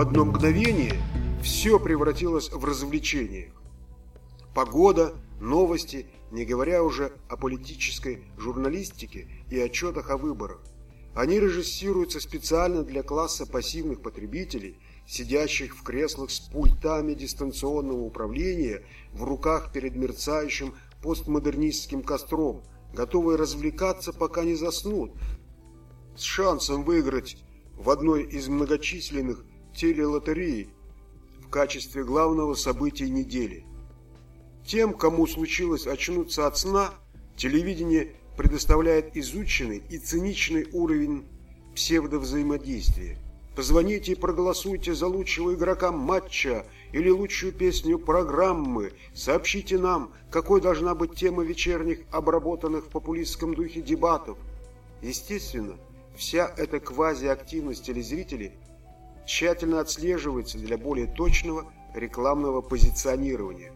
одно мгновение все превратилось в развлечение. Погода, новости, не говоря уже о политической журналистике и отчетах о выборах. Они режиссируются специально для класса пассивных потребителей, сидящих в креслах с пультами дистанционного управления в руках перед мерцающим постмодернистским костром, готовые развлекаться, пока не заснут, с шансом выиграть в одной из многочисленных телелотерей в качестве главного события недели. Тем, кому случилось очнуться от сна, телевидение предоставляет изученный и циничный уровень псевдовзаимодействия. Позвоните и проголосуйте за лучшего игрока матча или лучшую песню программы. Сообщите нам, какой должна быть тема вечерних, обработанных в популистском духе дебатов. Естественно, вся эта квазиактивность телезрителей тщательно отслеживается для более точного рекламного позиционирования.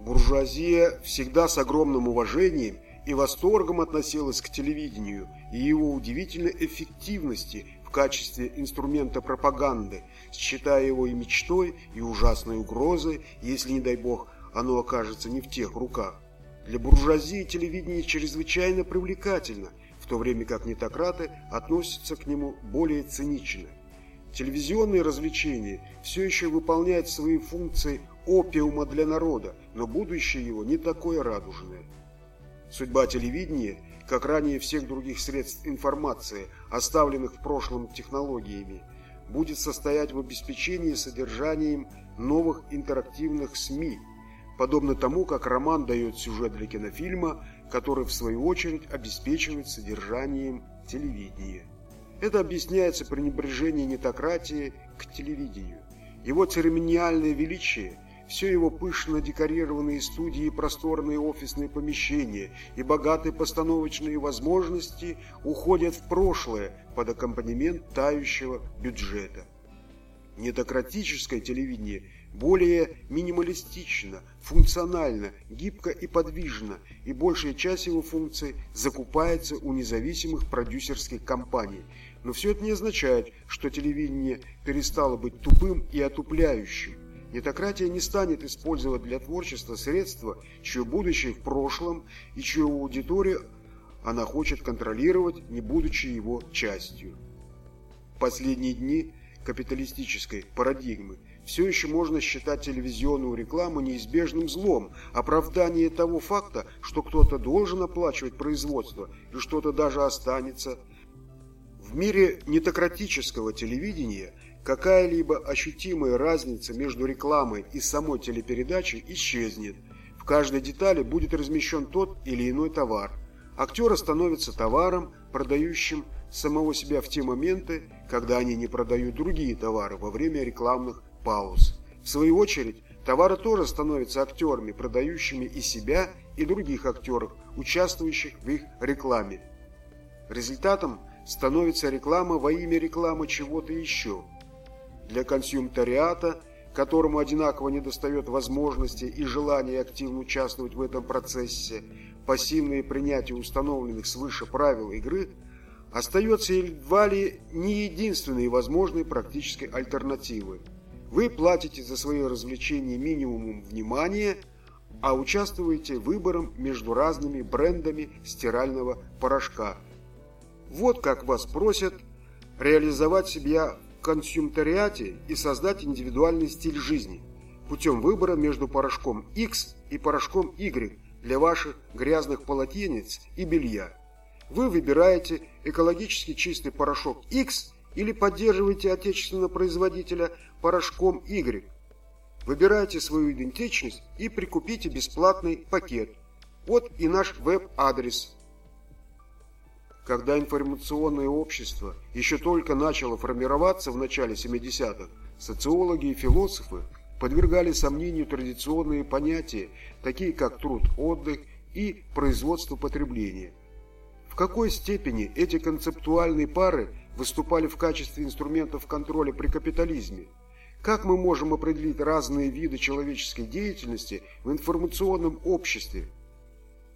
Буржуазия всегда с огромным уважением и восторгом относилась к телевидению и его удивительной эффективности в качестве инструмента пропаганды, считая его и мечтой, и ужасной угрозой, если, не дай бог, оно окажется не в тех руках. Для буржуазии телевидение чрезвычайно привлекательно, в то время как нетократы относятся к нему более цинично. Телевизионные развлечения все еще выполняют свои функции опиума для народа, но будущее его не такое радужное. Судьба телевидения, как ранее всех других средств информации, оставленных в прошлом технологиями, будет состоять в обеспечении содержанием новых интерактивных СМИ, подобно тому, как роман дает сюжет для кинофильма, который в свою очередь обеспечивает содержанием телевидения. Это объясняется пренебрежением нетократии к телевидению. Его церемониальное величие – все его пышно декорированные студии, просторные офисные помещения и богатые постановочные возможности уходят в прошлое под аккомпанемент тающего бюджета. Недократическое телевидение более минималистично, функционально, гибко и подвижно, и большая часть его функций закупается у независимых продюсерских компаний. Но все это не означает, что телевидение перестало быть тупым и отупляющим. Нетократия не станет использовать для творчества средства, чье будущее в прошлом и чью аудиторию она хочет контролировать, не будучи его частью. В последние дни капиталистической парадигмы все еще можно считать телевизионную рекламу неизбежным злом, оправдание того факта, что кто-то должен оплачивать производство и что-то даже останется. В мире нетократического телевидения – какая-либо ощутимая разница между рекламой и самой телепередачей исчезнет. В каждой детали будет размещен тот или иной товар. Актеры становятся товаром, продающим самого себя в те моменты, когда они не продают другие товары во время рекламных пауз. В свою очередь, товары тоже становятся актерами, продающими и себя, и других актеров, участвующих в их рекламе. Результатом становится реклама во имя рекламы чего-то еще – для консюмтариата, которому одинаково недостает возможности и желания активно участвовать в этом процессе, пассивное принятие установленных свыше правил игры остается едва ли не единственной возможной практической альтернативой. Вы платите за свои развлечения минимумом внимания, а участвуете выбором между разными брендами стирального порошка. Вот как вас просят реализовать себя консюмтариате и создать индивидуальный стиль жизни путем выбора между порошком X и порошком Y для ваших грязных полотенец и белья. Вы выбираете экологически чистый порошок X или поддерживаете отечественного производителя порошком Y. Выбирайте свою идентичность и прикупите бесплатный пакет. Вот и наш веб-адрес когда информационное общество еще только начало формироваться в начале 70-х, социологи и философы подвергали сомнению традиционные понятия, такие как труд-отдых и производство-потребление. В какой степени эти концептуальные пары выступали в качестве инструментов контроля при капитализме? Как мы можем определить разные виды человеческой деятельности в информационном обществе?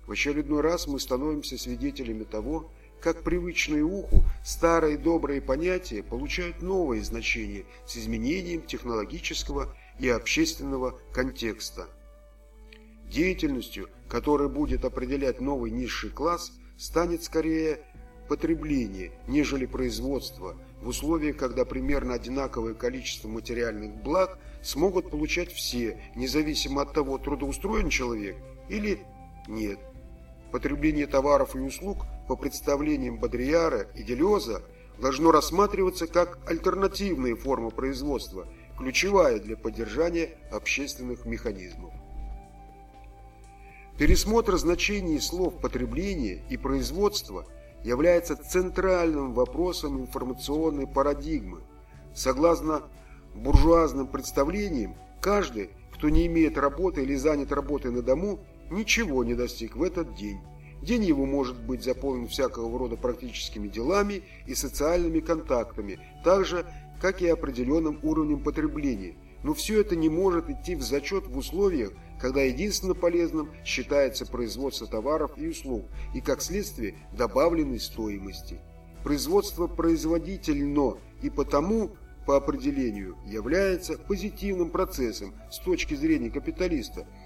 В очередной раз мы становимся свидетелями того, как привычные уху, старые добрые понятия получают новые значения с изменением технологического и общественного контекста. Деятельностью, которая будет определять новый низший класс, станет скорее потребление, нежели производство, в условиях, когда примерно одинаковое количество материальных благ смогут получать все, независимо от того, трудоустроен человек или нет. Потребление товаров и услуг по представлениям Бодрияра и Делеза должно рассматриваться как альтернативные формы производства, ключевая для поддержания общественных механизмов. Пересмотр значений слов потребление и производство является центральным вопросом информационной парадигмы. Согласно буржуазным представлениям, каждый, кто не имеет работы или занят работой на дому, ничего не достиг в этот день. День его может быть заполнен всякого рода практическими делами и социальными контактами, так же, как и определенным уровнем потребления. Но все это не может идти в зачет в условиях, когда единственно полезным считается производство товаров и услуг и, как следствие, добавленной стоимости. Производство производительно и потому по определению является позитивным процессом с точки зрения капиталиста –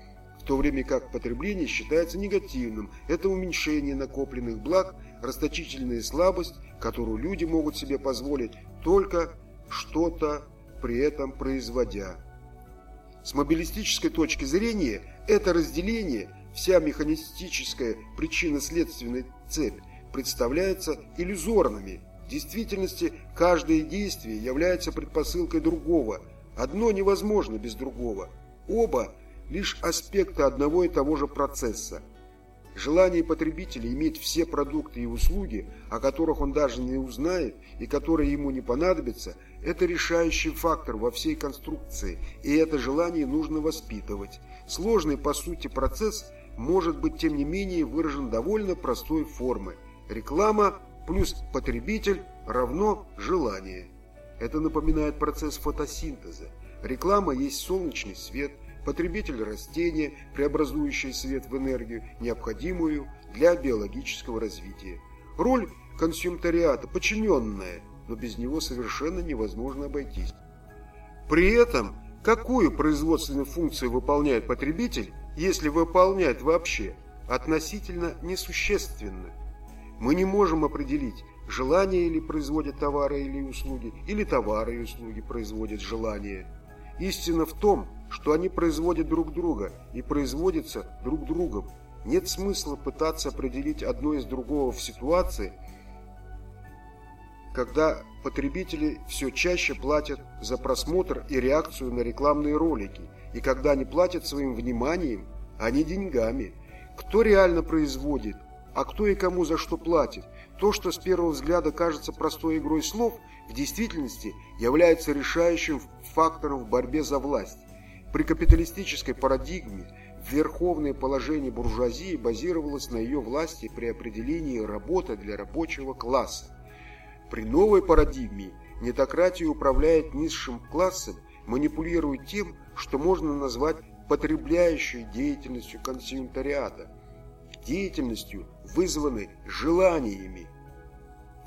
в то время как потребление считается негативным. Это уменьшение накопленных благ, расточительная слабость, которую люди могут себе позволить только что-то при этом производя. С мобилистической точки зрения это разделение, вся механистическая причинно-следственная цепь, представляется иллюзорными. В действительности каждое действие является предпосылкой другого. Одно невозможно без другого. Оба – лишь аспекты одного и того же процесса. Желание потребителя иметь все продукты и услуги, о которых он даже не узнает и которые ему не понадобятся, это решающий фактор во всей конструкции, и это желание нужно воспитывать. Сложный по сути процесс может быть тем не менее выражен довольно простой формой. Реклама плюс потребитель равно желание. Это напоминает процесс фотосинтеза. Реклама есть солнечный свет – потребитель растения, преобразующее свет в энергию, необходимую для биологического развития. Роль консюмтариата подчиненная, но без него совершенно невозможно обойтись. При этом, какую производственную функцию выполняет потребитель, если выполняет вообще, относительно несущественно. Мы не можем определить, желание или производят товары или услуги, или товары и услуги производят желание. Истина в том, что они производят друг друга и производятся друг другом. Нет смысла пытаться определить одно из другого в ситуации, когда потребители все чаще платят за просмотр и реакцию на рекламные ролики, и когда они платят своим вниманием, а не деньгами. Кто реально производит, а кто и кому за что платит? То, что с первого взгляда кажется простой игрой слов, в действительности является решающим фактором в борьбе за власть. При капиталистической парадигме верховное положение буржуазии базировалось на ее власти при определении работы для рабочего класса. При новой парадигме нетократия управляет низшим классом, манипулируя тем, что можно назвать потребляющей деятельностью консюмтариата, деятельностью, вызванной желаниями.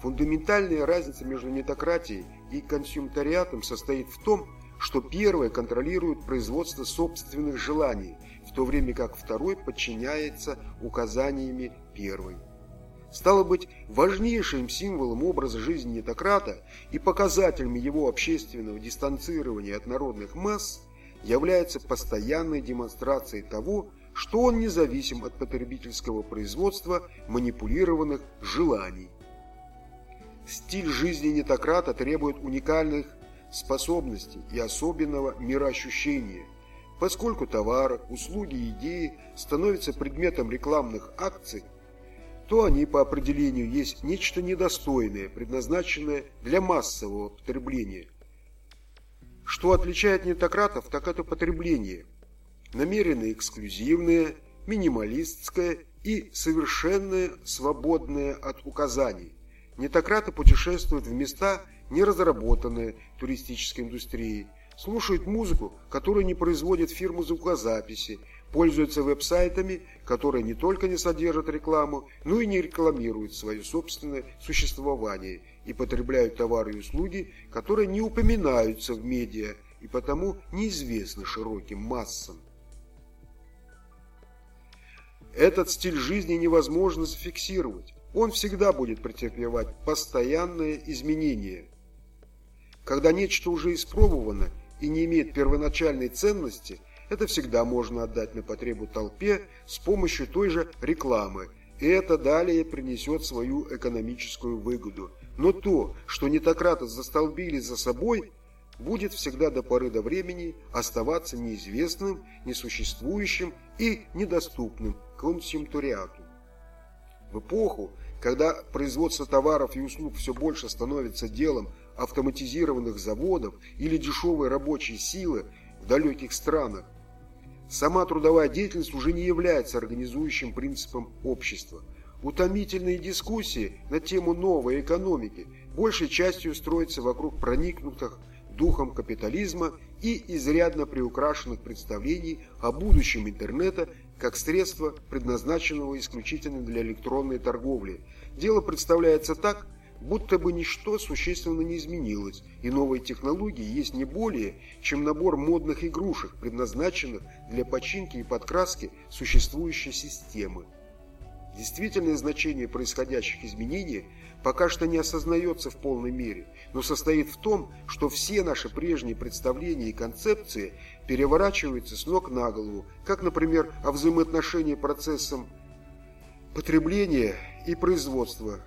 Фундаментальная разница между нетократией и консюмтариатом состоит в том, что первое контролирует производство собственных желаний, в то время как второй подчиняется указаниями первой. Стало быть, важнейшим символом образа жизни нетократа и показателем его общественного дистанцирования от народных масс является постоянной демонстрацией того, что он независим от потребительского производства манипулированных желаний. Стиль жизни нетократа требует уникальных способностей и особенного мироощущения. Поскольку товары, услуги и идеи становятся предметом рекламных акций, то они по определению есть нечто недостойное, предназначенное для массового потребления. Что отличает нетократов, так это потребление. Намеренно эксклюзивное, минималистское и совершенно свободное от указаний. Нетократы путешествуют в места, неразработанные туристической индустрией, слушают музыку, которую не производит фирма звукозаписи, пользуются веб-сайтами, которые не только не содержат рекламу, но и не рекламируют свое собственное существование и потребляют товары и услуги, которые не упоминаются в медиа и потому неизвестны широким массам. Этот стиль жизни невозможно зафиксировать. Он всегда будет претерпевать постоянные изменения. Когда нечто уже испробовано и не имеет первоначальной ценности, это всегда можно отдать на потребу толпе с помощью той же рекламы, и это далее принесет свою экономическую выгоду. Но то, что нетократы застолбили за собой, будет всегда до поры до времени оставаться неизвестным, несуществующим и недоступным консюмтуриату. В эпоху, когда производство товаров и услуг все больше становится делом автоматизированных заводов или дешевой рабочей силы в далеких странах, сама трудовая деятельность уже не является организующим принципом общества. Утомительные дискуссии на тему новой экономики большей частью строятся вокруг проникнутых духом капитализма и изрядно приукрашенных представлений о будущем интернета как средства, предназначенного исключительно для электронной торговли. Дело представляется так, будто бы ничто существенно не изменилось, и новые технологии есть не более, чем набор модных игрушек, предназначенных для починки и подкраски существующей системы. Действительное значение происходящих изменений пока что не осознается в полной мере, но состоит в том, что все наши прежние представления и концепции переворачиваются с ног на голову, как, например, о взаимоотношении процессом потребления и производства,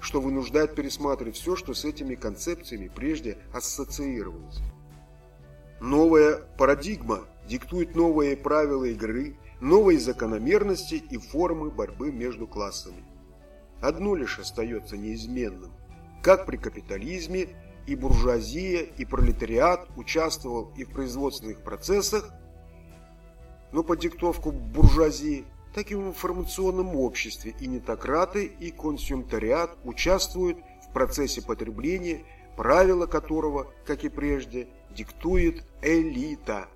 что вынуждает пересматривать все, что с этими концепциями прежде ассоциировалось. Новая парадигма диктует новые правила игры, новые закономерности и формы борьбы между классами. Одно лишь остается неизменным. Как при капитализме и буржуазия, и пролетариат участвовал и в производственных процессах, но по диктовку буржуазии, так и в информационном обществе и нетократы, и консюмтариат участвуют в процессе потребления, правила которого, как и прежде, диктует элита –